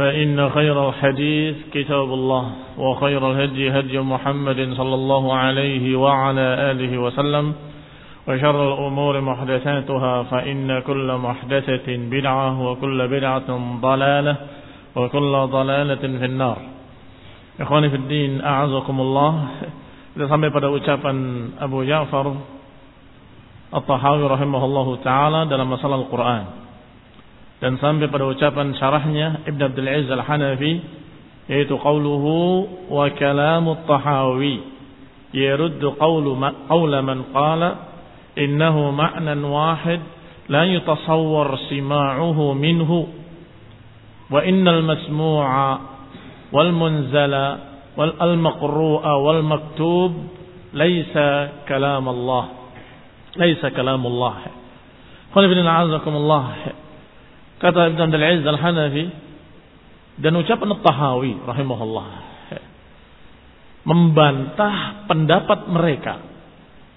فإن خير الحديث كتاب الله وخير الهدي هدي محمد صلى الله عليه وعلى آله وسلم وشر الأمور محدثاتها فإن كل محدثة بدعة وكل بدعة ضلالة وكل ضلالة في النار إخواني في الدين أعزكم الله Kita sampai pada ucapan Abu Ja'far At-Tahawi rahimahullahu taala dalam masalah Al-Qur'an. Dan sampai pada ucapan syarahnya Ibn Abdul Aziz Al-Hanafi yaitu qauluhu wa kalamu At-Tahawi yaruddu qawlu qawla man qala innahu ma'nan wahid la yutasawwar sima'uhu minhu wa innal masmu'a wal munzala والمقروء والمكتوب ليس كلام الله ليس كلام الله قال ابن عزكم الله kata Ibn Abdul Aziz Al-Hanafi dan ucapan At-Tahawi rahimahullah membantah pendapat mereka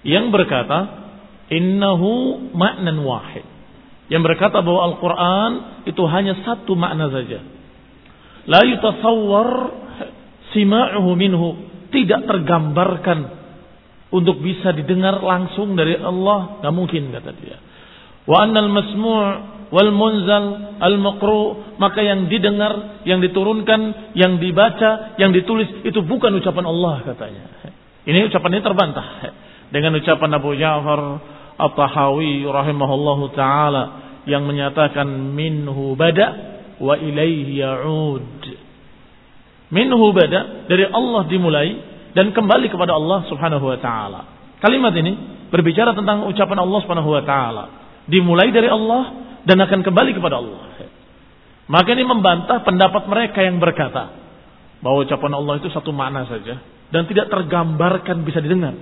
yang berkata innahu ma'nan wahid. Yang berkata bahwa Al-Quran itu hanya satu makna saja. La yutasawwar sima'uhu minhu. Tidak tergambarkan untuk bisa didengar langsung dari Allah nggak mungkin kata dia. Wa annal masmu' wal munzal al maqru maka yang didengar yang diturunkan yang dibaca yang ditulis itu bukan ucapan Allah katanya. Ini ucapan ini terbantah. Dengan ucapan Abu Ja'far At-Tahawi rahimahullahu taala yang menyatakan minhu bada wa ilaihi ya'ud. Minhu bada dari Allah dimulai dan kembali kepada Allah Subhanahu wa taala. Kalimat ini berbicara tentang ucapan Allah Subhanahu wa taala, dimulai dari Allah dan akan kembali kepada Allah. Maka ini membantah pendapat mereka yang berkata bahwa ucapan Allah itu satu makna saja dan tidak tergambarkan bisa didengar.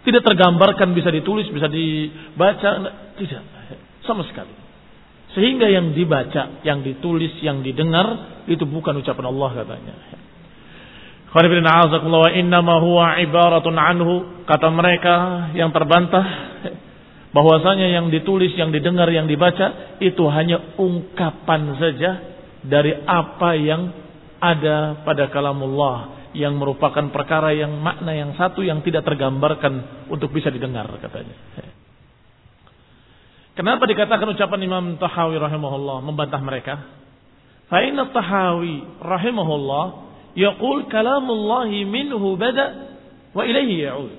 Tidak tergambarkan bisa ditulis, bisa dibaca, tidak sama sekali. Sehingga yang dibaca, yang ditulis, yang didengar itu bukan ucapan Allah katanya. wa innama huwa ibaratun anhu kata mereka yang terbantah bahwasanya yang ditulis, yang didengar, yang dibaca itu hanya ungkapan saja dari apa yang ada pada kalamullah yang merupakan perkara yang makna yang satu yang tidak tergambarkan untuk bisa didengar katanya. Kenapa dikatakan ucapan Imam Tahawi rahimahullah membantah mereka? Fa inna Tahawi rahimahullah yaqul kalamullahi minhu bada wa ilaihi ya'ud.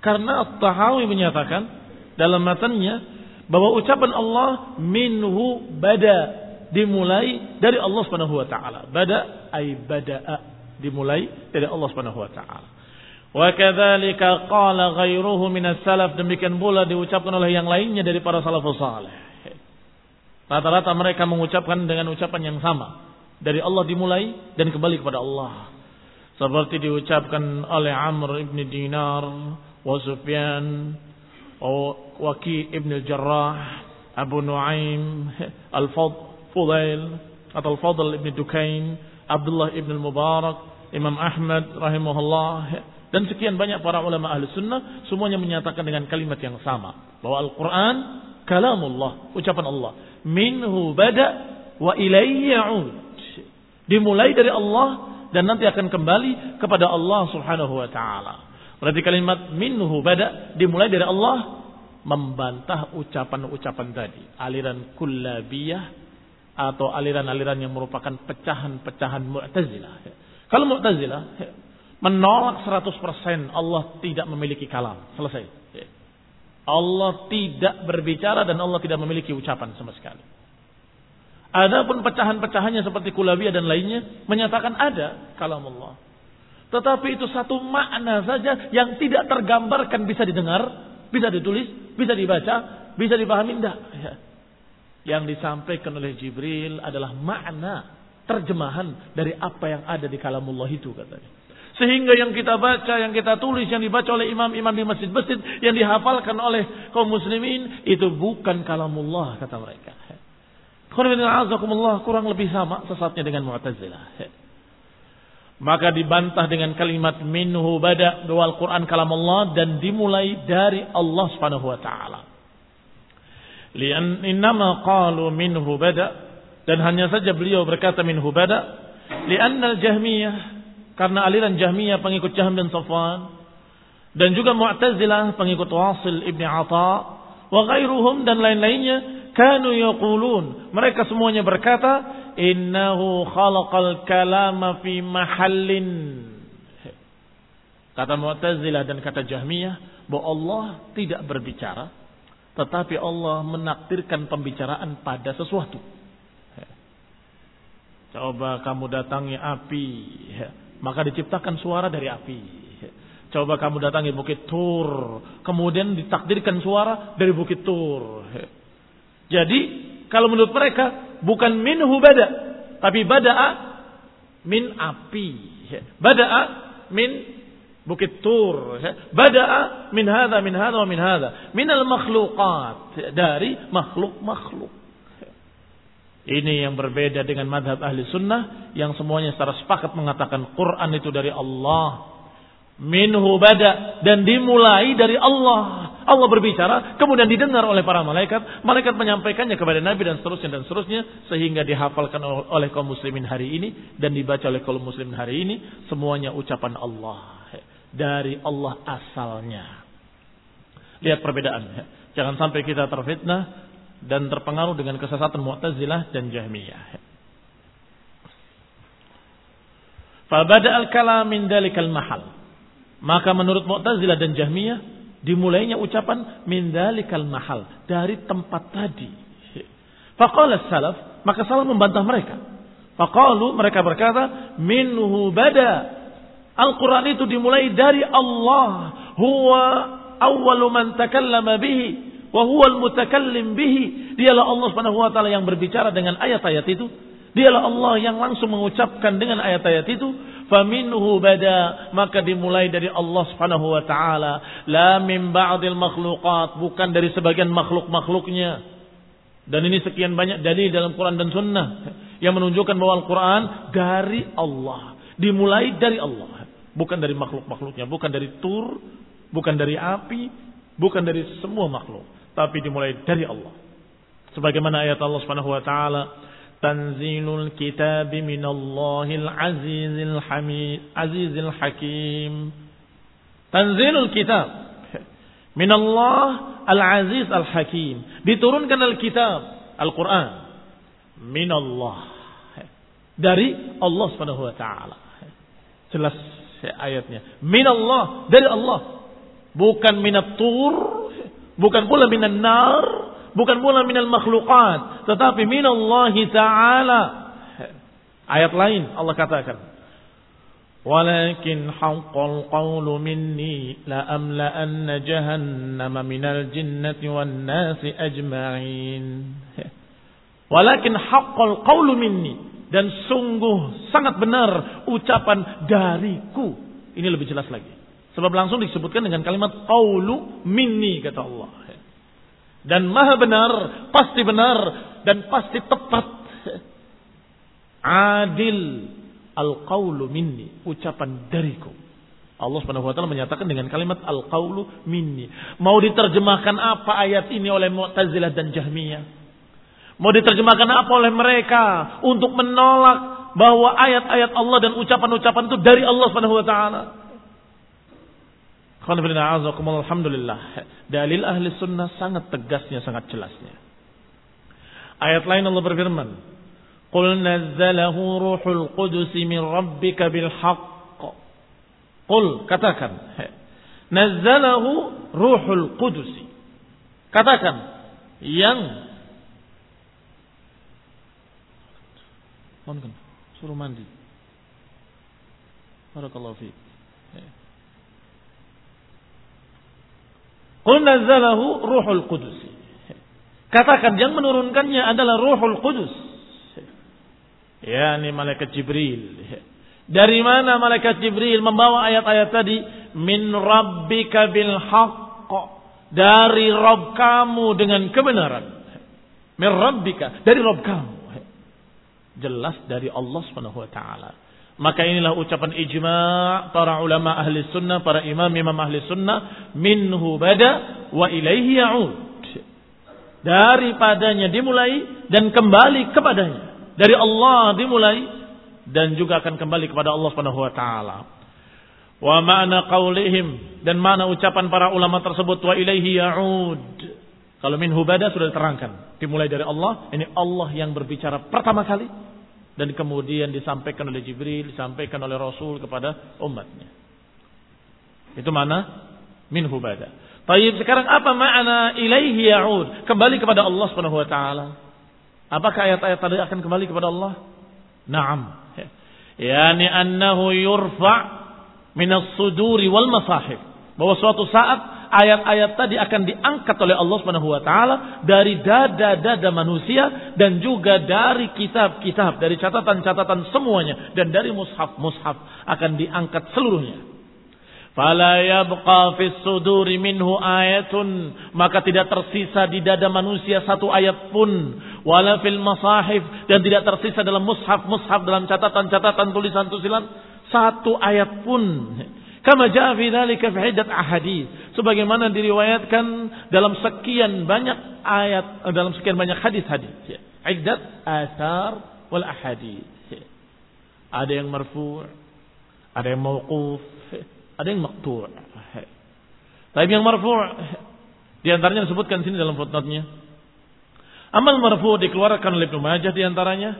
Karena Tahawi menyatakan dalam matanya bahwa ucapan Allah minhu bada dimulai dari Allah Subhanahu wa taala. Bada ay bada'a dimulai dari Allah Subhanahu wa taala. Wa kadzalika qala ghairuhu minas salaf demikian pula diucapkan oleh yang lainnya dari para salafus saleh. Rata-rata mereka mengucapkan dengan ucapan yang sama. Dari Allah dimulai dan kembali kepada Allah. Seperti diucapkan oleh Amr ibn Dinar, wa Sufyan, Waki ibn Jarrah, Abu Nuaim, Al-Fudail, atau Al-Fadl ibn Dukain, Abdullah ibn Mubarak, Imam Ahmad rahimahullah, Dan sekian banyak para ulama ahli sunnah semuanya menyatakan dengan kalimat yang sama. Bahwa Al-Quran kalamullah, ucapan Allah. Minhu bada wa ilayhi ya'ud. Dimulai dari Allah dan nanti akan kembali kepada Allah subhanahu wa ta'ala. Berarti kalimat minhu bada dimulai dari Allah membantah ucapan-ucapan tadi. Aliran kullabiyah atau aliran-aliran yang merupakan pecahan-pecahan mu'tazilah. Kalau mu'tazilah menolak 100% Allah tidak memiliki kalam. Selesai. Allah tidak berbicara dan Allah tidak memiliki ucapan sama sekali. Adapun pecahan-pecahannya seperti kulabiyah dan lainnya menyatakan ada kalam Allah. Tetapi itu satu makna saja yang tidak tergambarkan bisa didengar, bisa ditulis, bisa dibaca, bisa dipahami tidak. Ya. Yang disampaikan oleh Jibril adalah makna terjemahan dari apa yang ada di kalamullah itu katanya. Sehingga yang kita baca, yang kita tulis, yang dibaca oleh imam-imam di masjid-masjid, yang dihafalkan oleh kaum muslimin, itu bukan kalamullah, kata mereka. kurang lebih sama sesatnya dengan Mu'tazilah. Maka dibantah dengan kalimat minhu bada bahwa Al-Quran kalam Allah dan dimulai dari Allah subhanahu wa ta'ala. Lian innama qalu minhu bada dan hanya saja beliau berkata minhu bada lianna al-jahmiyah karena aliran Jahmiyah pengikut Jahm dan Safwan dan juga Mu'tazilah pengikut Wasil Ibni Atha wa ghairuhum dan lain-lainnya kanu yaqulun mereka semuanya berkata innahu khalaqal kalama fi mahallin kata Mu'tazilah dan kata Jahmiyah bahwa Allah tidak berbicara tetapi Allah menakdirkan pembicaraan pada sesuatu coba kamu datangi api maka diciptakan suara dari api. Coba kamu datangi Bukit Tur, kemudian ditakdirkan suara dari Bukit Tur. Jadi, kalau menurut mereka bukan minhu bada, tapi bada'a min api. Bada'a min Bukit Tur. Bada'a min hadha, min hadha, min hadha. Minal makhluqat. Dari makhluk-makhluk. Ini yang berbeda dengan madhab ahli sunnah yang semuanya secara sepakat mengatakan Quran itu dari Allah. Minhu bada dan dimulai dari Allah. Allah berbicara, kemudian didengar oleh para malaikat. Malaikat menyampaikannya kepada Nabi dan seterusnya dan seterusnya. Sehingga dihafalkan oleh kaum muslimin hari ini dan dibaca oleh kaum muslimin hari ini. Semuanya ucapan Allah. Dari Allah asalnya. Lihat perbedaan. Jangan sampai kita terfitnah dan terpengaruh dengan kesesatan Mu'tazilah dan Jahmiyah. Fabada al-kalam min dalikal mahal. Maka menurut Mu'tazilah dan Jahmiyah dimulainya ucapan min dalikal mahal dari tempat tadi. Faqala salaf, maka salaf membantah mereka. Faqalu mereka berkata minhu bada. Al-Quran itu dimulai dari Allah. Huwa awwalu man takallama bihi wa huwal mutakallim bihi. Dialah Allah Subhanahu wa taala yang berbicara dengan ayat-ayat itu. Dialah Allah yang langsung mengucapkan dengan ayat-ayat itu. Faminhu bada. Maka dimulai dari Allah Subhanahu wa taala, la min ba'dil bukan dari sebagian makhluk-makhluknya. Dan ini sekian banyak dalil dalam Quran dan Sunnah yang menunjukkan bahwa Al-Quran dari Allah, dimulai dari Allah, bukan dari makhluk-makhluknya, bukan dari tur, bukan dari api, bukan dari semua makhluk. Tapi dimulai dari Allah. Sebagaimana ayat Allah Subhanahu wa taala, "Tanzilul kitab minallahil azizil hamid, azizil hakim." Tanzilul kitab minallah al-aziz al-hakim. Diturunkan al-kitab, Al-Quran minallah dari Allah Subhanahu wa taala. Jelas ayatnya. Minallah dari Allah. Bukan minat tur Bukan pula minan nar, bukan pula minal makhlukat, tetapi minallahi ta'ala. Ayat lain Allah katakan, "Walakin haqqal qawlu minni la amla'anna jahannama minal jinnati wan nasi ajma'in." Walakin haqqal qawlu minni dan sungguh sangat benar ucapan dariku. Ini lebih jelas lagi. Sebab langsung disebutkan dengan kalimat qaulu minni kata Allah. Dan maha benar, pasti benar dan pasti tepat. Adil al qaulu minni, ucapan dariku. Allah Subhanahu wa taala menyatakan dengan kalimat al-qaulu minni. Mau diterjemahkan apa ayat ini oleh Mu'tazilah dan Jahmiyah? Mau diterjemahkan apa oleh mereka untuk menolak bahwa ayat-ayat Allah dan ucapan-ucapan itu dari Allah Subhanahu wa taala? Alhamdulillah. Dalil ahli sunnah sangat tegasnya, sangat jelasnya. Ayat lain Allah berfirman, "Qul nazzalahu ruhul qudus min rabbika bil haqq." Qul katakan, nazzalahu ruhul qudus. Katakan yang Mohon suruh mandi. Barakallahu fiik. Qul nazzalahu ruhul qudus. Katakan yang menurunkannya adalah ruhul qudus. Ya, ini malaikat Jibril. Dari mana malaikat Jibril membawa ayat-ayat tadi? Min rabbika bil haqq. Dari Rabb kamu dengan kebenaran. Min rabbika. Dari Rabb kamu. Jelas dari Allah subhanahu wa ta'ala. Maka inilah ucapan ijma' para ulama ahli sunnah, para imam-imam ahli sunnah. Minhu bada wa ilaihi ya'ud. Daripadanya dimulai dan kembali kepadanya. Dari Allah dimulai dan juga akan kembali kepada Allah Subhanahu wa taala. Wa ma'na qaulihim dan mana ucapan para ulama tersebut wa ilaihi ya'ud. Kalau minhu bada sudah diterangkan. Dimulai dari Allah, ini Allah yang berbicara pertama kali dan kemudian disampaikan oleh Jibril, disampaikan oleh Rasul kepada umatnya. Itu mana? Min hubada. Tayyib sekarang apa makna ilaihi ya'ud? Kembali kepada Allah Subhanahu wa taala. Apakah ayat-ayat tadi akan kembali kepada Allah? Naam. Yani annahu yurfa' min as-suduri wal masahib. Bahwa suatu saat ayat-ayat tadi akan diangkat oleh Allah Subhanahu wa taala dari dada-dada manusia dan juga dari kitab-kitab, dari catatan-catatan semuanya dan dari mushaf-mushaf akan diangkat seluruhnya. Fala yabqa fis suduri minhu ayatun maka tidak tersisa di dada manusia satu ayat pun wala fil masahif dan tidak tersisa dalam mushaf-mushaf dalam catatan-catatan tulisan-tulisan satu ayat pun Kama jaa fi dzalika fi iddat ahadits. Sebagaimana diriwayatkan dalam sekian banyak ayat dalam sekian banyak hadis-hadis. Iddat asar wal ahadits. Ada yang marfu', ada yang mauquf, ada yang maqtu'. Tapi yang marfu' di antaranya disebutkan sini dalam footnote-nya. Amal marfu' dikeluarkan oleh Ibnu Majah di antaranya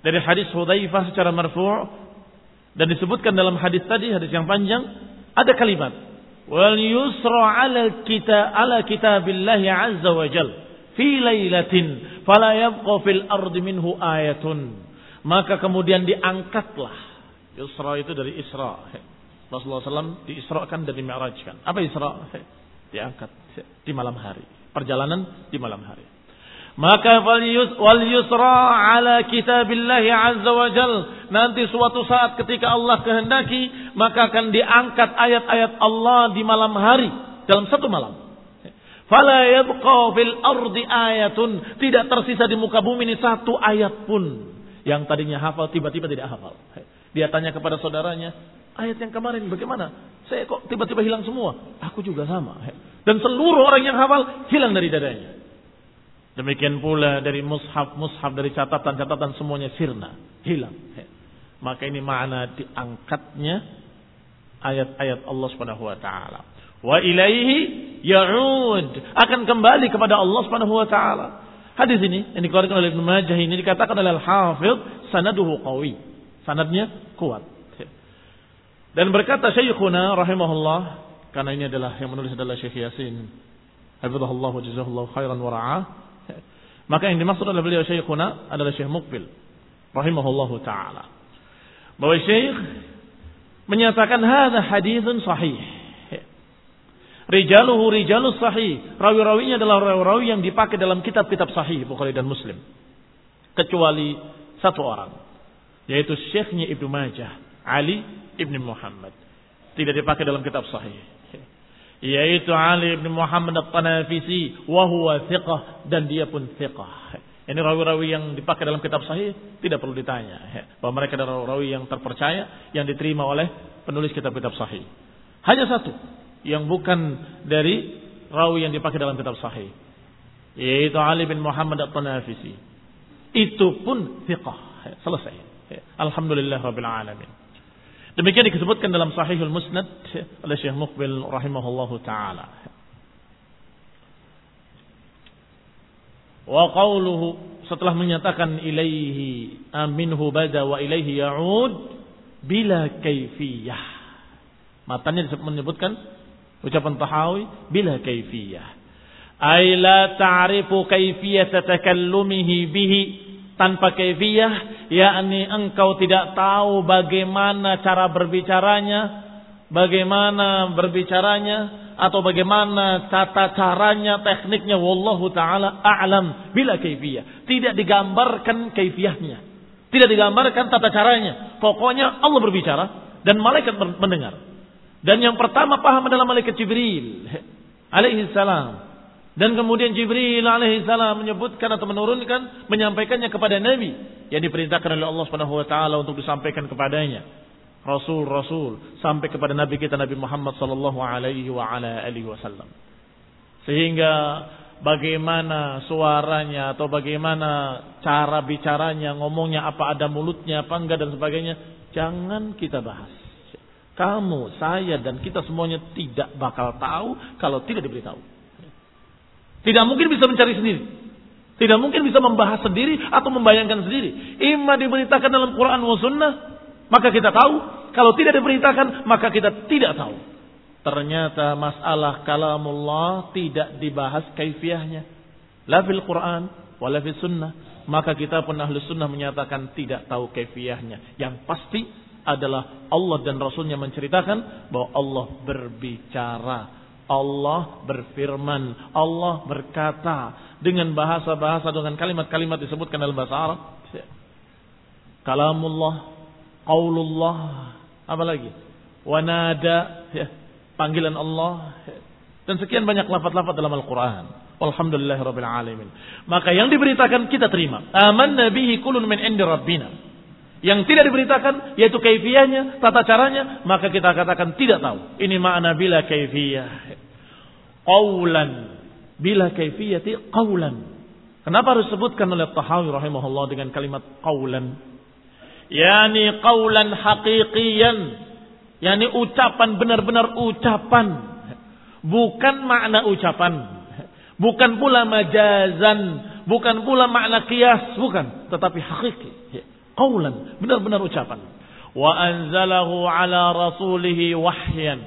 dari hadis Hudzaifah secara marfu' Dan disebutkan dalam hadis tadi, hadis yang panjang, ada kalimat. Wal yusra ala kita ala kitabillahi azza wa jal fi lailatin fala yabqa fil ardi minhu ayatun. Maka kemudian diangkatlah. Yusra itu dari Isra. Rasulullah SAW diisrakan dan dimi'rajkan. Apa Isra? Diangkat di malam hari. Perjalanan di malam hari. Maka wal yusra ala kitabillahi azza wa jal. Nanti suatu saat ketika Allah kehendaki, maka akan diangkat ayat-ayat Allah di malam hari. Dalam satu malam. Fala yabqa fil ardi ayatun. Tidak tersisa di muka bumi ini satu ayat pun. Yang tadinya hafal tiba-tiba tidak hafal. Dia tanya kepada saudaranya, ayat yang kemarin bagaimana? Saya kok tiba-tiba hilang semua? Aku juga sama. Dan seluruh orang yang hafal hilang dari dadanya. Demikian pula dari mushaf-mushaf dari catatan-catatan semuanya sirna, hilang. Maka ini makna diangkatnya ayat-ayat Allah Subhanahu wa taala. Wa ilaihi ya'ud, akan kembali kepada Allah Subhanahu wa taala. Hadis ini yang dikeluarkan oleh Ibnu Majah ini dikatakan oleh Al-Hafidh sanaduhu qawi. Sanadnya kuat. Dan berkata Syekhuna rahimahullah karena ini adalah yang menulis adalah Syekh Yasin. Hafizahullah wa jazahullah khairan wa ra'ah. Maka yang dimaksud oleh beliau Syekhuna adalah Syekh Mukbil rahimahullahu taala. Bahwa Syekh menyatakan hadza haditsun sahih. Rijaluhu rijalus sahih. Rawi-rawinya adalah rawi-rawi yang dipakai dalam kitab-kitab sahih Bukhari dan Muslim. Kecuali satu orang. Yaitu Syekhnya Ibnu Majah. Ali Ibnu Muhammad. Tidak dipakai dalam kitab sahih yaitu Ali bin Muhammad At-Tanafisi wa huwa thiqah dan dia pun thiqah Ini rawi-rawi yang dipakai dalam kitab sahih tidak perlu ditanya. Ya. Bahwa mereka adalah rawi yang terpercaya yang diterima oleh penulis kitab-kitab sahih. Hanya satu yang bukan dari rawi yang dipakai dalam kitab sahih. Yaitu Ali bin Muhammad at-Tanafisi. Itu pun. Ya, selesai. Alhamdulillah Rabbil Alamin. Demikian disebutkan dalam Sahihul Musnad oleh Syekh Muqbil rahimahullahu taala. Wa qawluhu setelah menyatakan ilaihi aminhu bada wa ilaihi ya'ud bila kaifiyah. Matanya menyebutkan ucapan Tahawi bila kaifiyah. Ay la ta'rifu kaifiyata takallumihi bihi tanpa kaifiyah yakni engkau tidak tahu bagaimana cara berbicaranya, bagaimana berbicaranya atau bagaimana tata caranya, tekniknya wallahu taala a'lam bila kaifiyah. Tidak digambarkan kaifiyahnya. Tidak digambarkan tata caranya. Pokoknya Allah berbicara dan malaikat mendengar. Dan yang pertama paham adalah malaikat Jibril alaihi salam. Dan kemudian Jibril alaihissalam menyebutkan atau menurunkan, menyampaikannya kepada Nabi yang diperintahkan oleh Allah Subhanahu wa taala untuk disampaikan kepadanya. Rasul-rasul sampai kepada Nabi kita Nabi Muhammad sallallahu alaihi wa ala alihi wasallam. Sehingga bagaimana suaranya atau bagaimana cara bicaranya, ngomongnya apa ada mulutnya apa enggak dan sebagainya, jangan kita bahas. Kamu, saya dan kita semuanya tidak bakal tahu kalau tidak diberitahu. Tidak mungkin bisa mencari sendiri. Tidak mungkin bisa membahas sendiri atau membayangkan sendiri. Ima diberitakan dalam Quran wa sunnah, maka kita tahu. Kalau tidak diberitakan, maka kita tidak tahu. Ternyata masalah kalamullah tidak dibahas kaifiahnya. La fil Quran, wala fil sunnah. Maka kita pun ahli sunnah menyatakan tidak tahu kaifiahnya. Yang pasti adalah Allah dan Rasulnya menceritakan bahwa Allah berbicara Allah berfirman, Allah berkata dengan bahasa-bahasa dengan kalimat-kalimat disebutkan dalam bahasa Arab. Kalamullah, qaulullah, apa lagi? Wanada, ya, panggilan Allah dan sekian banyak lafaz-lafaz dalam Al-Qur'an. Alhamdulillah rabbil alamin. Maka yang diberitakan kita terima. Aman nabihi kulun min indi rabbina. Yang tidak diberitakan yaitu kaifiyahnya, tata caranya, maka kita katakan tidak tahu. Ini makna bila kaifiyah. Qawlan. Bila kaifiyati qawlan. Kenapa harus sebutkan oleh Tahawi rahimahullah dengan kalimat qawlan? Yani qawlan haqiqiyan. Yani ucapan benar-benar ucapan. Bukan makna ucapan. Bukan pula majazan. Bukan pula makna kias. Bukan. Tetapi hakiki. Qawlan, benar-benar ucapan. Wa anzalahu ala rasulihi wahyan.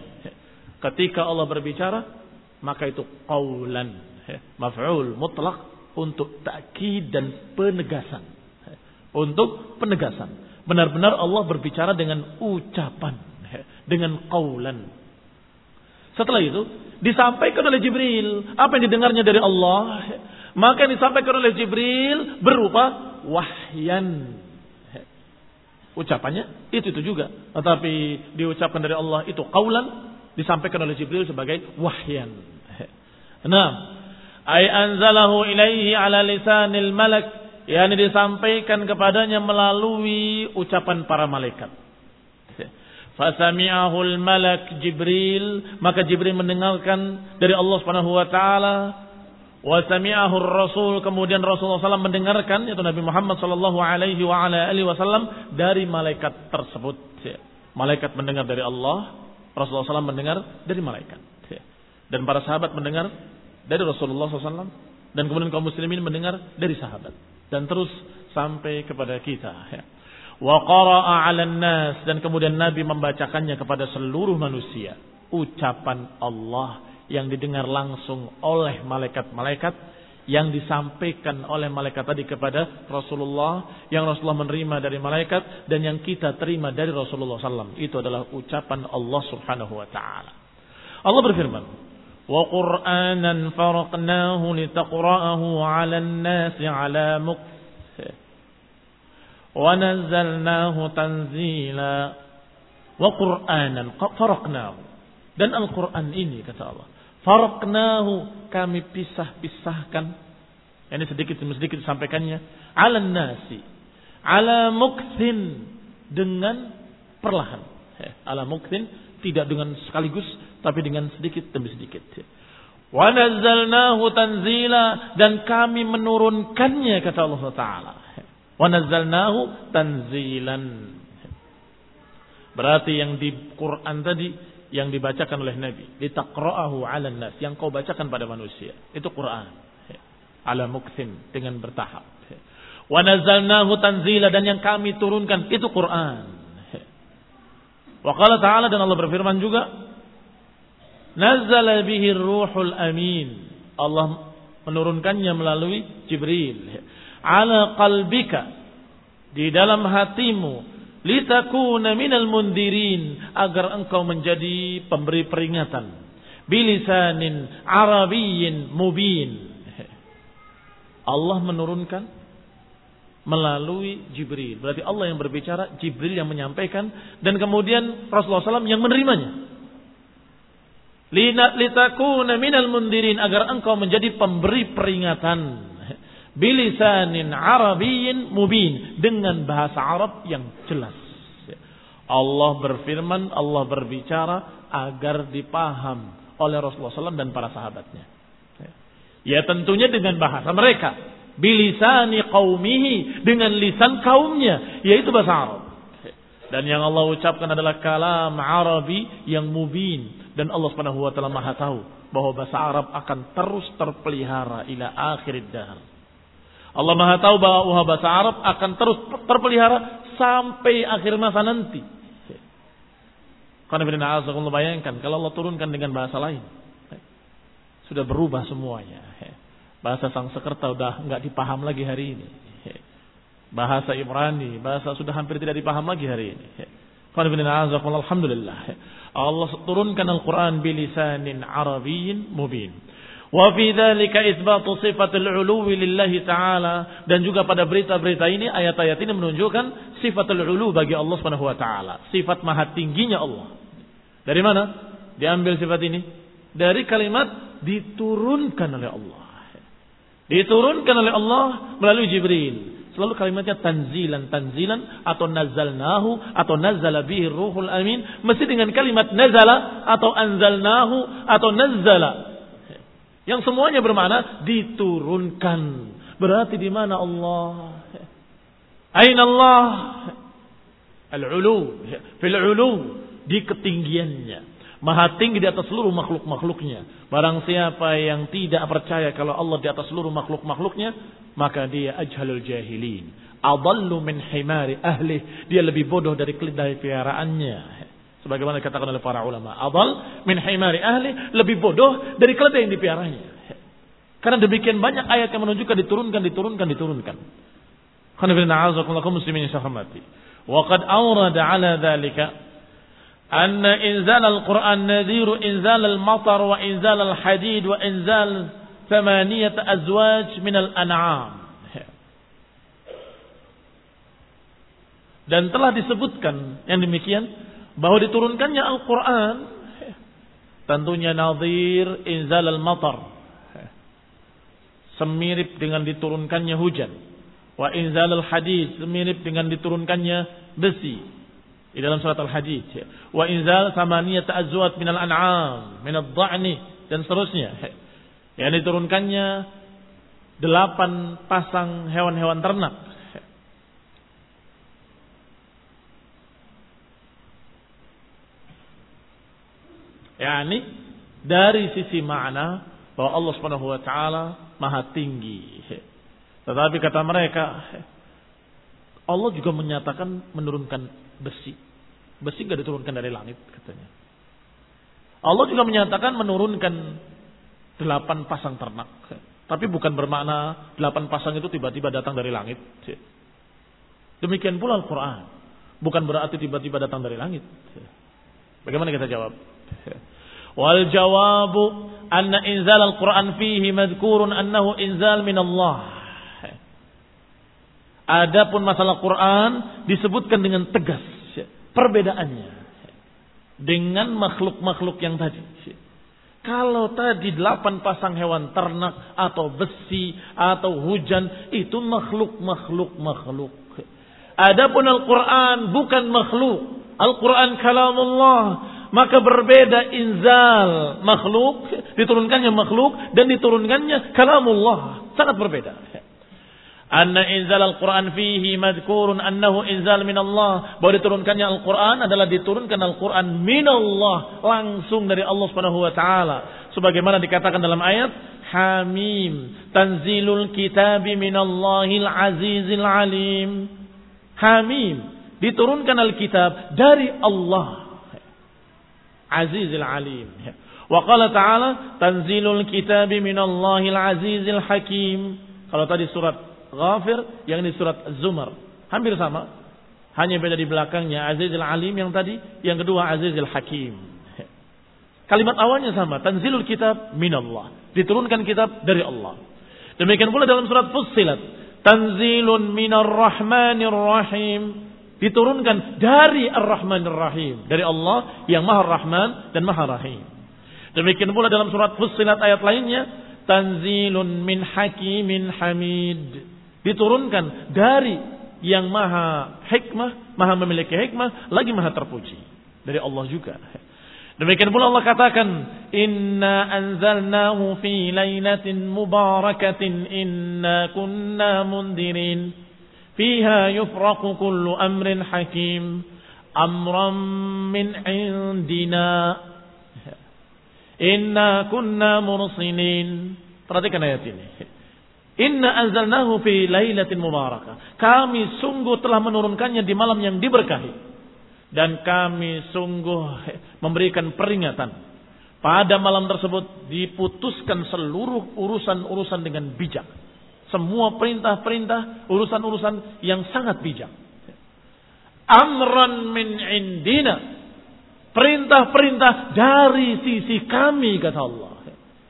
Ketika Allah berbicara, maka itu qawlan. Maf'ul mutlak untuk takkid dan penegasan. Untuk penegasan. Benar-benar Allah berbicara dengan ucapan. Dengan qawlan. Setelah itu, disampaikan oleh Jibril. Apa yang didengarnya dari Allah. Maka yang disampaikan oleh Jibril berupa wahyan ucapannya itu itu juga. Tetapi diucapkan dari Allah itu kaulan disampaikan oleh Jibril sebagai wahyan. Nah, ay anzalahu ilaihi ala lisanil malak yakni disampaikan kepadanya melalui ucapan para malaikat. Fasami'ahul malak Jibril, maka Jibril mendengarkan dari Allah Subhanahu wa taala Wa sami'ahu Rasul kemudian Rasulullah SAW mendengarkan yaitu Nabi Muhammad sallallahu alaihi wa ala alihi wasallam dari malaikat tersebut. Malaikat mendengar dari Allah, Rasulullah SAW mendengar dari malaikat. Dan para sahabat mendengar dari Rasulullah SAW dan kemudian kaum muslimin mendengar dari sahabat. Dan terus sampai kepada kita. Wa qara'a 'alan nas dan kemudian Nabi membacakannya kepada seluruh manusia. Ucapan Allah yang didengar langsung oleh malaikat-malaikat yang disampaikan oleh malaikat tadi kepada Rasulullah yang Rasulullah menerima dari malaikat dan yang kita terima dari Rasulullah SAW itu adalah ucapan Allah Subhanahu wa taala. Allah berfirman, "Wa Qur'anan faraqnahu litaqra'ahu 'alan nasi 'ala mukth wa nazzalnahu tanzila." Wa Qur'anan faraqnahu. Dan Al-Qur'an ini kata Allah Faraknahu kami pisah-pisahkan Ini sedikit demi sedikit disampaikannya. Ala nasi. Ala mukthin. Dengan perlahan. Ala mukthin. Tidak dengan sekaligus. Tapi dengan sedikit demi sedikit. Wa nazzalnahu tanzila. Dan kami menurunkannya kata Allah Ta'ala. Wa nazzalnahu tanzilan. Berarti yang di Quran tadi yang dibacakan oleh Nabi, litaqra'ahu 'alan nas, yang kau bacakan pada manusia. Itu Quran ala muksin dengan bertahap. Wa nazzalnahu tanzila dan yang kami turunkan itu Quran. Wa qala ta'ala dan Allah berfirman juga Nazzala bihi ruhul amin. Allah menurunkannya melalui Jibril. Ala qalbika di dalam hatimu litakuna minal mundirin agar engkau menjadi pemberi peringatan bilisanin arabiyyin mubin Allah menurunkan melalui Jibril. Berarti Allah yang berbicara, Jibril yang menyampaikan, dan kemudian Rasulullah SAW yang menerimanya. Litakuna minal mundirin agar engkau menjadi pemberi peringatan. Bilisanin Arabiyin mubin. Dengan bahasa Arab yang jelas. Allah berfirman, Allah berbicara agar dipaham oleh Rasulullah SAW dan para sahabatnya. Ya tentunya dengan bahasa mereka. Bilisani qawmihi. Dengan lisan kaumnya. Yaitu bahasa Arab. Dan yang Allah ucapkan adalah kalam Arabi yang mubin. Dan Allah subhanahu wa ta'ala maha tahu. Bahwa bahasa Arab akan terus terpelihara ila akhir dahar. Allah maha tahu bahwa bahasa Arab akan terus terpelihara sampai akhir masa nanti. Karena bayangkan kalau Allah turunkan dengan bahasa lain sudah berubah semuanya. Bahasa sang sekerta sudah nggak dipaham lagi hari ini. Bahasa Ibrani, bahasa sudah hampir tidak dipaham lagi hari ini. Alhamdulillah. Allah turunkan Al-Quran bilisanin Arabiyyin mubin. Wa fi dzalika itsbatu sifatul uluwi lillahi taala dan juga pada berita-berita ini ayat-ayat ini menunjukkan sifatul ulu bagi Allah Subhanahu wa taala, sifat maha tingginya Allah. Dari mana diambil sifat ini? Dari kalimat diturunkan oleh Allah. Diturunkan oleh Allah melalui Jibril. Selalu kalimatnya tanzilan, tanzilan atau nazalnahu atau nazala bihi ruhul amin. Mesti dengan kalimat nazala atau anzalnahu atau nazala. Yang semuanya bermakna diturunkan. Berarti di mana Allah? Aina Allah? Al-ulu. Fil ulu. Di ketinggiannya. Maha tinggi di atas seluruh makhluk-makhluknya. Barang siapa yang tidak percaya kalau Allah di atas seluruh makhluk-makhluknya, maka dia ajhalul jahilin. Adallu min himari ahli. Dia lebih bodoh dari keledai piaraannya. Sebagaimana dikatakan oleh para ulama. Adal min himari ahli. Lebih bodoh dari keledai yang dipiaranya. Karena demikian banyak ayat yang menunjukkan diturunkan, diturunkan, diturunkan. Qanifidina muslimin yang Wa qad awrada ala dhalika أن إنزال القرآن نذير إنزال المطر وإنزال الحديد وإنزال ثمانية أزواج من الأنعام dan telah disebutkan yang demikian bahwa diturunkannya Al-Quran tentunya nazir inzal al-matar semirip dengan diturunkannya hujan wa inzal al-hadid semirip dengan diturunkannya besi di dalam surat Al-Hadid. Wa inzal samaniyat azwat minal an'am, minal dha'ni dan seterusnya. Yang diturunkannya delapan pasang hewan-hewan ternak. Ya ini dari sisi makna bahwa Allah Subhanahu wa taala maha tinggi. Tetapi kata mereka Allah juga menyatakan menurunkan besi. Besi gak diturunkan dari langit katanya. Allah juga menyatakan menurunkan delapan pasang ternak. Tapi bukan bermakna delapan pasang itu tiba-tiba datang dari langit. Demikian pula Al-Quran. Bukan berarti tiba-tiba datang dari langit. Bagaimana kita jawab? Wal jawabu anna inzal al-Quran fihi madhkurun annahu inzal min Allah. Adapun masalah Quran disebutkan dengan tegas perbedaannya dengan makhluk-makhluk yang tadi. Kalau tadi delapan pasang hewan ternak atau besi atau hujan itu makhluk makhluk makhluk. Adapun Al-Quran bukan makhluk. Al-Quran kalamullah. Maka berbeda inzal makhluk, diturunkannya makhluk dan diturunkannya kalamullah. Sangat berbeda. Anna inzal Al-Quran fihi madkurun annahu inzal min Allah. Bahwa diturunkannya Al-Quran adalah diturunkan Al-Quran min Allah. Langsung dari Allah subhanahu wa ta'ala. Sebagaimana dikatakan dalam ayat. Hamim. Tanzilul kitabi min Allahil azizil alim. Hamim. Diturunkan Alkitab dari Allah. Azizil alim. Wa qala ta'ala. Tanzilul kitabi min Allahil azizil hakim. Kalau tadi surat Ghafir yang di surat Zumar. Hampir sama. Hanya beda di belakangnya Azizul Alim yang tadi, yang kedua Azizul Hakim. Kalimat awalnya sama, tanzilul kitab minallah. Diturunkan kitab dari Allah. Demikian pula dalam surat Fussilat, tanzilun minar rahmanir rahim. Diturunkan dari Ar-Rahmanir Rahim, dari Allah yang Maha Rahman dan Maha Rahim. Demikian pula dalam surat Fussilat ayat lainnya, tanzilun min hakimin hamid diturunkan dari yang maha hikmah, maha memiliki hikmah, lagi maha terpuji. Dari Allah juga. Demikian pula Allah katakan, Inna anzalnahu fi laylatin mubarakatin inna kunna mundirin. Fiha yufraqu kullu amrin hakim. Amran min indina. Inna kunna mursinin. Perhatikan ayat ini. Inna anzalnahu fi lailatin mubarakah. Kami sungguh telah menurunkannya di malam yang diberkahi. Dan kami sungguh memberikan peringatan. Pada malam tersebut diputuskan seluruh urusan-urusan dengan bijak. Semua perintah-perintah, urusan-urusan yang sangat bijak. Amran min indina. Perintah-perintah dari sisi kami, kata Allah.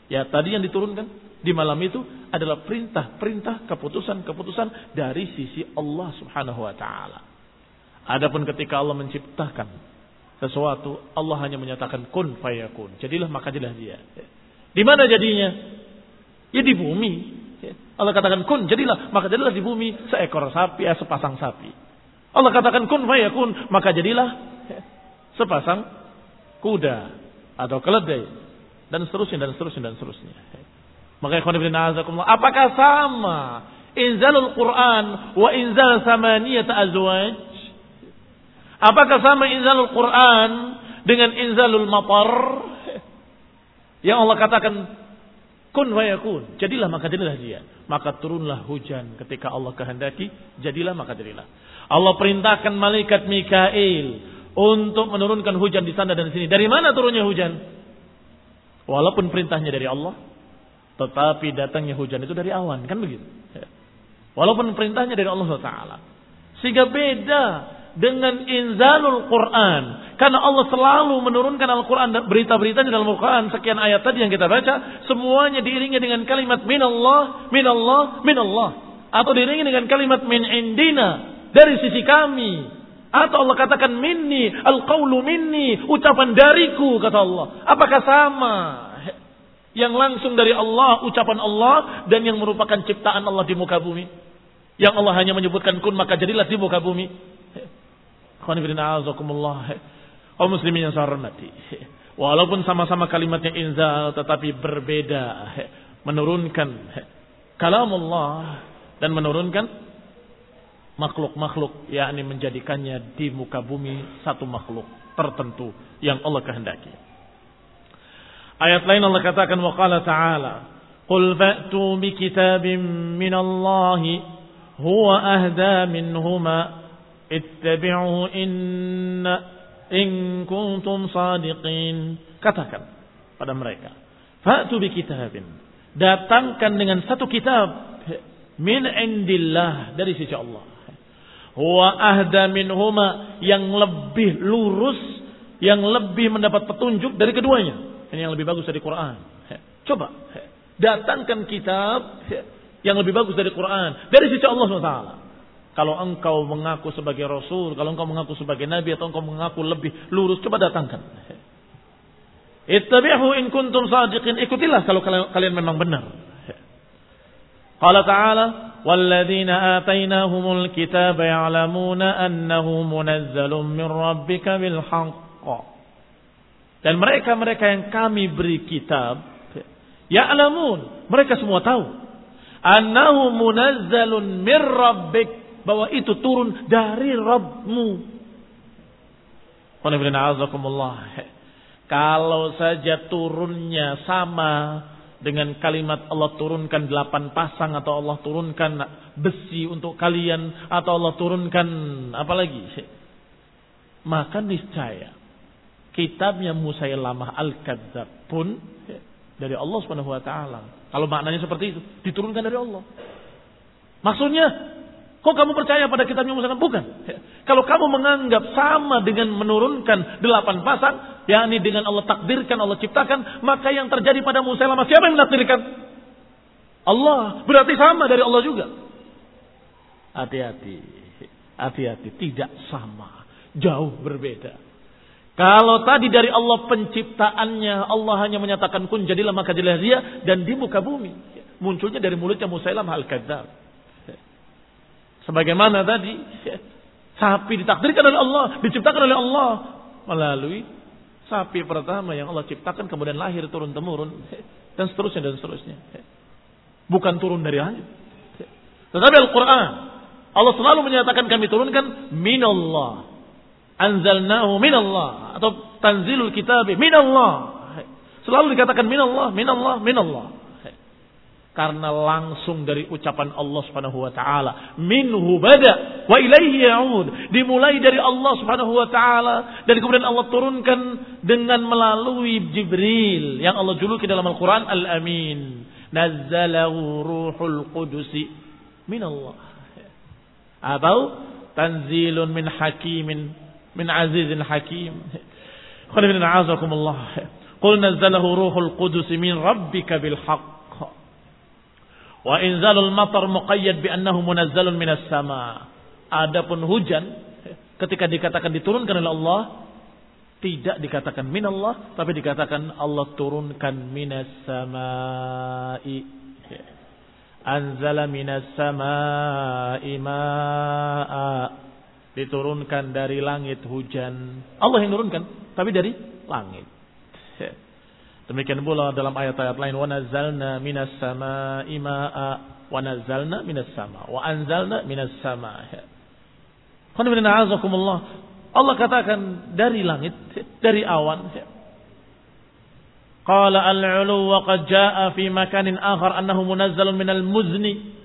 Ya tadi yang diturunkan di malam itu adalah perintah-perintah, keputusan-keputusan dari sisi Allah Subhanahu wa taala. Adapun ketika Allah menciptakan sesuatu, Allah hanya menyatakan kun fayakun. Jadilah maka jadilah dia. Di mana jadinya? Ya di bumi. Allah katakan kun, jadilah maka jadilah di bumi seekor sapi, ya sepasang sapi. Allah katakan kun fayakun, maka jadilah sepasang kuda atau keledai dan seterusnya dan seterusnya dan seterusnya. Maka apakah sama inzalul Quran wa inzal samaniyat azwaj? Apakah sama inzalul Quran dengan inzalul matar? Yang Allah katakan kun fayakun, jadilah maka jadilah dia. Maka turunlah hujan ketika Allah kehendaki, jadilah maka jadilah. Allah perintahkan malaikat Mikail untuk menurunkan hujan di sana dan di sini. Dari mana turunnya hujan? Walaupun perintahnya dari Allah, tetapi datangnya hujan itu dari awan, kan begitu? Ya. Walaupun perintahnya dari Allah Taala. Sehingga beda dengan inzalul Quran. Karena Allah selalu menurunkan Al-Quran berita-berita di dalam Al-Quran. Sekian ayat tadi yang kita baca. Semuanya diiringi dengan kalimat minallah, minallah, minallah. Atau diiringi dengan kalimat min indina. Dari sisi kami. Atau Allah katakan minni, al-qawlu minni. Ucapan dariku kata Allah. Apakah sama? yang langsung dari Allah, ucapan Allah dan yang merupakan ciptaan Allah di muka bumi. Yang Allah hanya menyebutkan kun maka jadilah di muka bumi. Oh muslimin yang saya hormati. Walaupun sama-sama kalimatnya inzal tetapi berbeda. Menurunkan kalam Allah dan menurunkan makhluk-makhluk yakni menjadikannya di muka bumi satu makhluk tertentu yang Allah kehendaki. Ayat lain Allah katakan wa qala ta'ala Qul fa'tu bi kitabin min Allah huwa ahda minhuma ittabi'u inna in kuntum sadiqin katakan pada mereka fa'tu bi kitabin datangkan dengan satu kitab min indillah dari sisi Allah huwa ahda minhuma yang lebih lurus yang lebih mendapat petunjuk dari keduanya ini yang lebih bagus dari Quran. Coba datangkan kitab yang lebih bagus dari Quran dari sisi Allah SWT. Kalau engkau mengaku sebagai Rasul, kalau engkau mengaku sebagai Nabi atau engkau mengaku lebih lurus, coba datangkan. Ittabi'hu in kuntum sadiqin. Ikutilah kalau kalian memang benar. Qala ta'ala والذين آتيناهم الكتاب يعلمون أنه منزل من ربك بالحق dan mereka-mereka yang kami beri kitab ya'lamun mereka semua tahu annahu munazzalun min rabbik bahwa itu turun dari Rabbmu. Kalau saja turunnya sama dengan kalimat Allah turunkan delapan pasang atau Allah turunkan besi untuk kalian atau Allah turunkan apa lagi? Maka niscaya kitabnya Musailamah Al-Kadzab pun dari Allah Subhanahu wa taala. Kalau maknanya seperti itu diturunkan dari Allah. Maksudnya Kok kamu percaya pada kitabnya Musa? Bukan. Kalau kamu menganggap sama dengan menurunkan delapan pasang, yakni dengan Allah takdirkan, Allah ciptakan, maka yang terjadi pada Musa lama siapa yang menakdirkan? Allah. Berarti sama dari Allah juga. Hati-hati. Hati-hati. Tidak sama. Jauh berbeda. Kalau tadi dari Allah penciptaannya, Allah hanya menyatakan kun jadilah maka jadilah dia dan di muka bumi. Munculnya dari mulutnya Musailamah al-Kadzab. Sebagaimana tadi sapi ditakdirkan oleh Allah, diciptakan oleh Allah melalui sapi pertama yang Allah ciptakan kemudian lahir turun temurun dan seterusnya dan seterusnya. Bukan turun dari langit. Tetapi Al-Quran Allah selalu menyatakan kami turunkan minallah. Anzalnahu minallah atau tanzilul kitab minallah. Selalu dikatakan minallah, minallah, minallah karena langsung dari ucapan Allah Subhanahu wa taala. Minhu bada wa ilaihi ya'ud. Dimulai dari Allah Subhanahu wa taala. Dan kemudian Allah turunkan dengan melalui Jibril yang Allah juluki dalam Al-Qur'an Al-Amin. Nazzalahu ruhul qudus min Allah atau tanzilun min hakimin min azizin hakim. Qul nazzalahu ruhul qudus min rabbika bil haqq Wa inzalul matar muqayyad bi annahu munazzalun minas sama. Adapun hujan ketika dikatakan diturunkan oleh Allah tidak dikatakan min Allah tapi dikatakan Allah turunkan minas samai. Anzala minas samai ma'a. Diturunkan dari langit hujan. Allah yang turunkan tapi dari langit. Demikian pula dalam ayat-ayat lain wa nazzalna minas samaa'i maa'a wa nazzalna minas sama wa anzalna minas sama. Allah katakan dari langit, dari awan. Qala al-'ulu wa qad jaa'a fi makanin akhar annahu munazzalun minal muzni.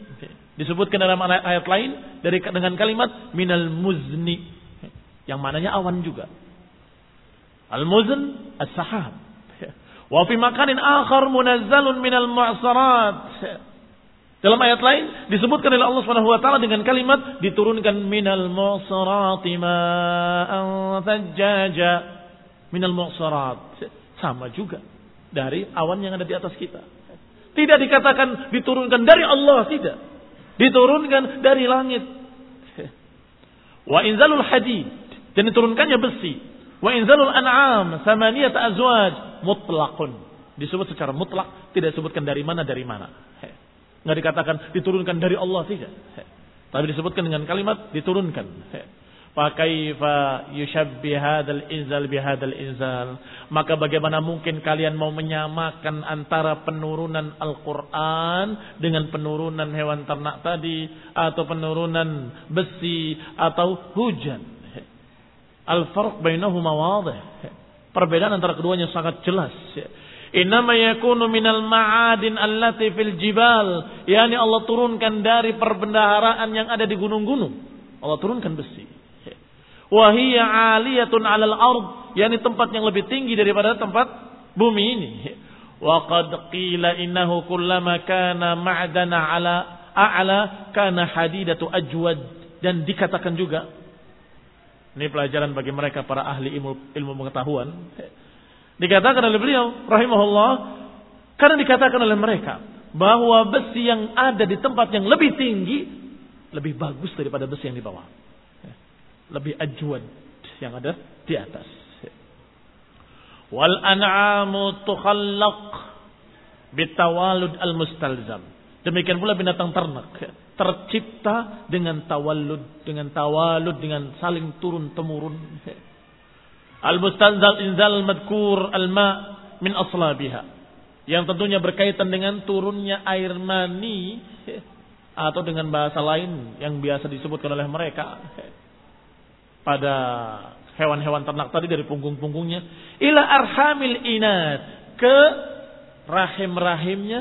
Disebutkan dalam ayat lain dari dengan kalimat minal muzni yang mananya awan juga. Al-muzn as-sahab Wa fi makanin akhar munazzalun minal mu'sarat. Dalam ayat lain disebutkan oleh Allah Subhanahu wa taala dengan kalimat diturunkan minal mu'sarati ma'an thajjaja. Minal mu'sarat. Sama juga dari awan yang ada di atas kita. Tidak dikatakan diturunkan dari Allah, tidak. Diturunkan dari langit. Wa inzalul hadid dan diturunkannya besi. Wa inzalul an'am samaniyat azwaj mutlakun. Disebut secara mutlak, tidak disebutkan dari mana dari mana. Nggak dikatakan diturunkan dari Allah tidak. Tapi disebutkan dengan kalimat diturunkan. Fakaifa yushabbih hadzal inzal bihadzal inzal. Maka bagaimana mungkin kalian mau menyamakan antara penurunan Al-Qur'an dengan penurunan hewan ternak tadi atau penurunan besi atau hujan? Al-farq bainahuma wadih. Perbedaan antara keduanya sangat jelas. Innama yakunu minal ma'adin allati fil jibal. Yani Allah turunkan dari perbendaharaan yang ada di gunung-gunung. Allah turunkan besi. Wahiyya aliyatun alal ard. Yani tempat yang lebih tinggi daripada tempat bumi ini. Wa qad qila innahu kullama kana ma'dana ala a'la kana hadidatu ajwad. Dan dikatakan juga ini pelajaran bagi mereka para ahli ilmu, ilmu pengetahuan. Dikatakan oleh beliau, rahimahullah, karena dikatakan oleh mereka bahwa besi yang ada di tempat yang lebih tinggi lebih bagus daripada besi yang di bawah. Lebih ajuan yang ada di atas. Wal an'amu tukhallaq bitawalud al-mustalzam. Demikian pula binatang ternak tercipta dengan tawallud, dengan tawalud, dengan saling turun temurun. Al-mustalzal inzal madkur al-ma min aslabiha. Yang tentunya berkaitan dengan turunnya air mani atau dengan bahasa lain yang biasa disebutkan oleh mereka pada hewan-hewan ternak tadi dari punggung-punggungnya ila arhamil inat ke rahim-rahimnya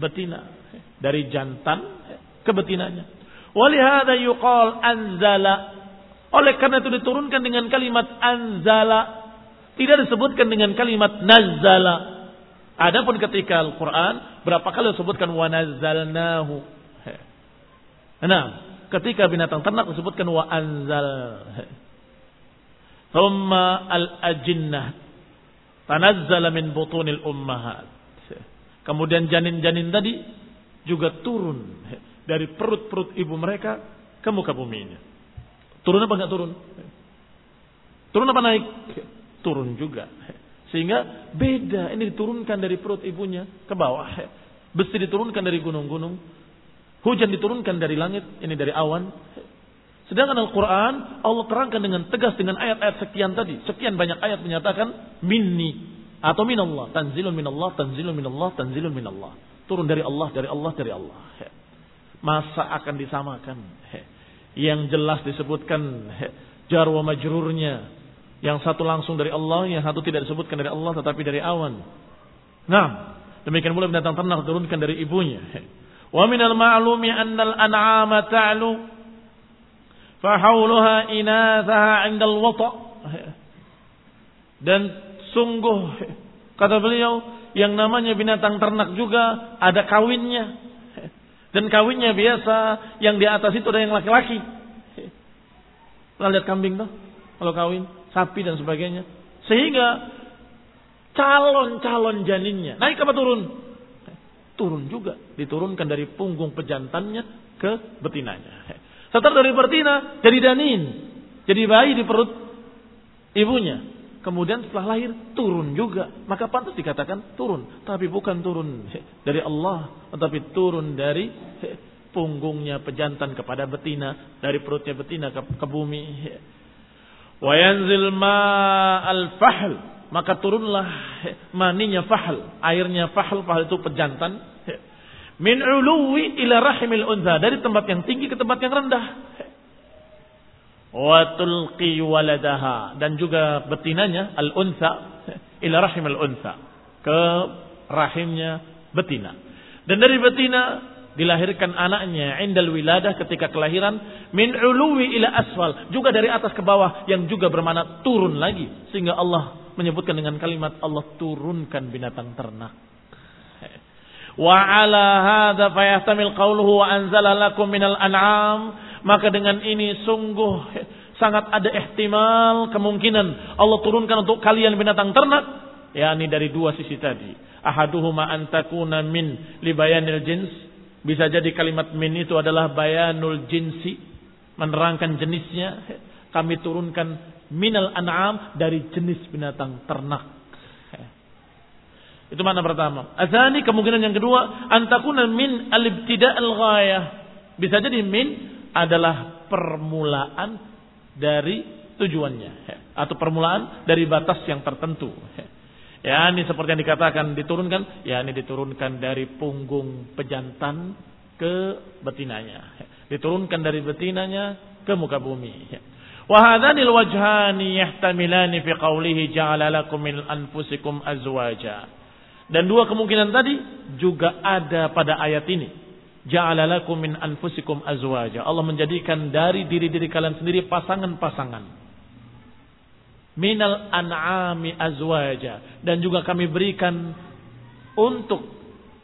betina dari jantan ke betinanya. Walihada yuqal anzala. Oleh karena itu diturunkan dengan kalimat anzala. Tidak disebutkan dengan kalimat nazzala. Adapun ketika Al-Quran berapa kali disebutkan wa nazzalnahu. Nah, ketika binatang ternak disebutkan wa anzal. Thumma al-ajinnah. Tanazzala min butunil ummahat. Kemudian janin-janin tadi juga turun dari perut-perut ibu mereka ke muka bumi ini. Turun apa enggak turun? Turun apa naik? Turun juga. Sehingga beda. Ini diturunkan dari perut ibunya ke bawah. Besi diturunkan dari gunung-gunung. Hujan diturunkan dari langit. Ini dari awan. Sedangkan Al-Quran Allah terangkan dengan tegas dengan ayat-ayat sekian tadi. Sekian banyak ayat menyatakan minni atau minallah. Tanzilun minallah, tanzilun minallah, tanzilun minallah. Turun dari Allah, dari Allah, dari Allah. Masa akan disamakan? Yang jelas disebutkan jarwa majrurnya. Yang satu langsung dari Allah, yang satu tidak disebutkan dari Allah tetapi dari awan. Nah, demikian pula binatang ternak turunkan dari ibunya. Wa minal ma'lumi annal an'ama ta'lu fahawluha inathaha 'indal wata' dan sungguh kata beliau yang namanya binatang ternak juga ada kawinnya dan kawinnya biasa, yang di atas itu ada yang laki-laki. Pernah lihat kambing tuh? Kalau kawin, sapi dan sebagainya. Sehingga calon-calon janinnya naik apa turun? Turun juga, diturunkan dari punggung pejantannya ke betinanya. Setelah dari betina jadi danin, jadi bayi di perut ibunya. Kemudian setelah lahir turun juga. Maka pantas dikatakan turun. Tapi bukan turun dari Allah. Tetapi turun dari punggungnya pejantan kepada betina. Dari perutnya betina ke, ke bumi. Al fahl. Maka turunlah maninya fahl. Airnya fahl. Fahl itu pejantan. Min uluwi ila rahimil unza. Dari tempat yang tinggi ke tempat yang rendah wa tulqi waladaha. Dan juga betinanya al unsa ila rahim al unsa ke rahimnya betina. Dan dari betina dilahirkan anaknya indal wiladah ketika kelahiran min uluwi ila asfal. Juga dari atas ke bawah yang juga bermakna turun lagi. Sehingga Allah menyebutkan dengan kalimat Allah turunkan binatang ternak. Wa ala hadza fayahtamil qawluhu wa anzala lakum minal an'am maka dengan ini sungguh sangat ada ihtimal kemungkinan Allah turunkan untuk kalian binatang ternak yakni dari dua sisi tadi ahaduhuma antakuna min libayanil jins bisa jadi kalimat min itu adalah bayanul jinsi menerangkan jenisnya kami turunkan minal an'am dari jenis binatang ternak itu mana pertama. Azani kemungkinan yang kedua antakuna min al-ibtida' al-ghayah. Bisa jadi min adalah permulaan dari tujuannya atau permulaan dari batas yang tertentu. Ya, ini seperti yang dikatakan diturunkan, ya ini diturunkan dari punggung pejantan ke betinanya. Diturunkan dari betinanya ke muka bumi. Wahadani wajhani yahtamilani fi qawlihi ja'ala lakum min anfusikum azwaja. Dan dua kemungkinan tadi juga ada pada ayat ini ja'alalakum min anfusikum azwaja. Allah menjadikan dari diri-diri kalian sendiri pasangan-pasangan. Minal an'ami azwaja. Dan juga kami berikan untuk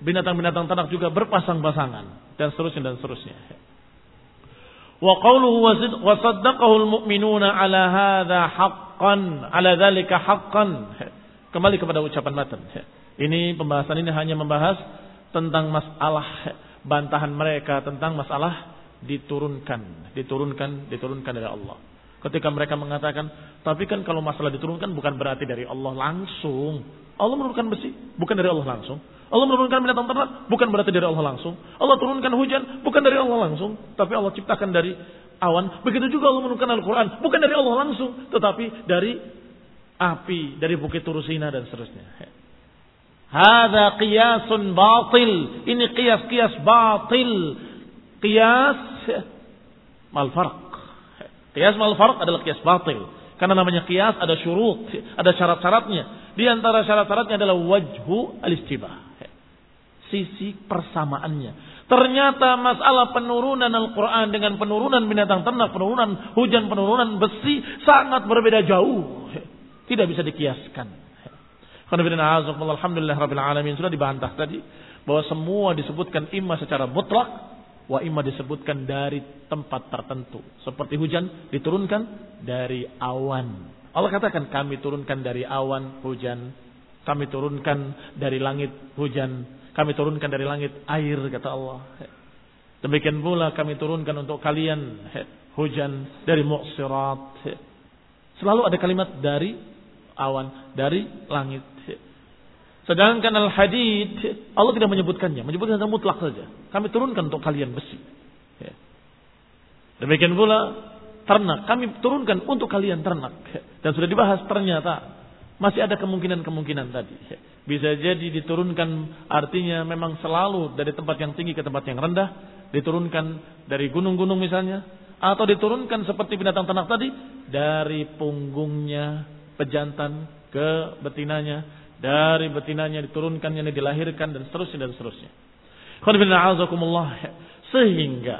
binatang-binatang ternak juga berpasang-pasangan. Dan seterusnya dan seterusnya. Wa qawluhu wa saddaqahu al-mu'minuna ala hadha haqqan. Ala dhalika haqqan. Kembali kepada ucapan matan. Ini pembahasan ini hanya membahas tentang masalah bantahan mereka tentang masalah diturunkan, diturunkan, diturunkan dari Allah. Ketika mereka mengatakan, tapi kan kalau masalah diturunkan bukan berarti dari Allah langsung. Allah menurunkan besi, bukan dari Allah langsung. Allah menurunkan binatang ternak, bukan berarti dari Allah langsung. Allah turunkan hujan, bukan dari Allah langsung. Tapi Allah ciptakan dari awan. Begitu juga Allah menurunkan Al-Quran, bukan dari Allah langsung. Tetapi dari api, dari bukit Turusina dan seterusnya. Hada qiyasun batil. Ini qiyas-qiyas batil. Qiyas mal farq. Qiyas mal farq adalah qiyas batil. Karena namanya qiyas ada syurut, ada syarat-syaratnya. Di antara syarat-syaratnya adalah wajhu al-istibah. Sisi persamaannya. Ternyata masalah penurunan Al-Quran dengan penurunan binatang ternak, penurunan hujan, penurunan besi sangat berbeda jauh. Tidak bisa dikiaskan. Alhamdulillah Rabbil Alamin. Sudah dibantah tadi. Bahwa semua disebutkan imma secara mutlak Wa imma disebutkan dari tempat tertentu. Seperti hujan diturunkan dari awan. Allah katakan kami turunkan dari awan hujan. Kami turunkan dari langit hujan. Kami turunkan dari langit air kata Allah. Demikian pula kami turunkan untuk kalian hujan dari muksirat. Selalu ada kalimat dari awan, dari langit. Sedangkan al-hadid Allah tidak menyebutkannya, menyebutkan tentang mutlak saja. Kami turunkan untuk kalian besi. Ya. Demikian pula ternak, kami turunkan untuk kalian ternak. Dan sudah dibahas ternyata masih ada kemungkinan-kemungkinan tadi. Bisa jadi diturunkan artinya memang selalu dari tempat yang tinggi ke tempat yang rendah, diturunkan dari gunung-gunung misalnya, atau diturunkan seperti binatang ternak tadi dari punggungnya pejantan ke betinanya dari betinanya diturunkan yang dilahirkan dan seterusnya dan seterusnya. Sehingga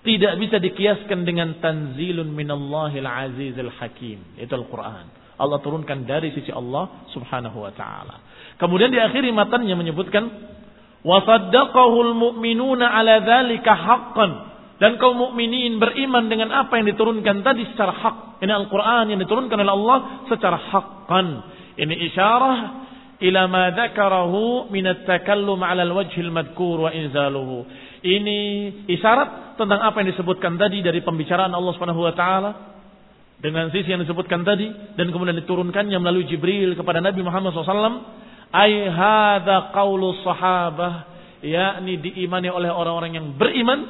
tidak bisa dikiaskan dengan tanzilun minallahil azizil hakim. Itu Al-Quran. Allah turunkan dari sisi Allah subhanahu wa ta'ala. Kemudian di akhir matanya menyebutkan. Wasaddaqahul mu'minuna ala dhalika haqqan. Dan kaum mukminin beriman dengan apa yang diturunkan tadi secara hak. Ini Al-Quran yang diturunkan oleh Allah secara hakkan. Ini isyarah ila ma dzakarahu min at-takallum 'ala al-wajh al-madhkur wa inzaluhu. Ini isyarat tentang apa yang disebutkan tadi dari pembicaraan Allah Subhanahu wa taala dengan sisi yang disebutkan tadi dan kemudian diturunkannya melalui Jibril kepada Nabi Muhammad SAW. Ai hadza qaulu sahabah yakni diimani oleh orang-orang yang beriman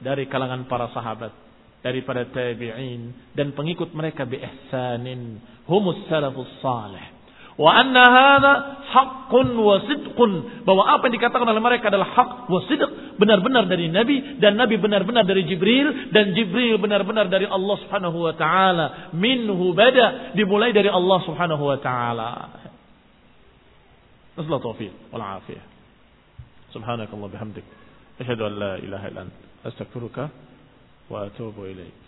dari kalangan para sahabat daripada tabi'in dan pengikut mereka bi ihsanin humus salafus salih Wa anna hadha haqqun wa sidqun. Bahwa apa yang dikatakan oleh mereka adalah hak wa sidq. Benar-benar dari Nabi. Dan Nabi benar-benar dari Jibril. Dan Jibril benar-benar dari Allah subhanahu wa ta'ala. Minhu bada. Dimulai dari Allah subhanahu wa ta'ala. Nasallahu taufiq wal afiyah. Subhanakallah bihamdik. Asyhadu an la ilaha illa anta astaghfiruka wa atubu ilaik.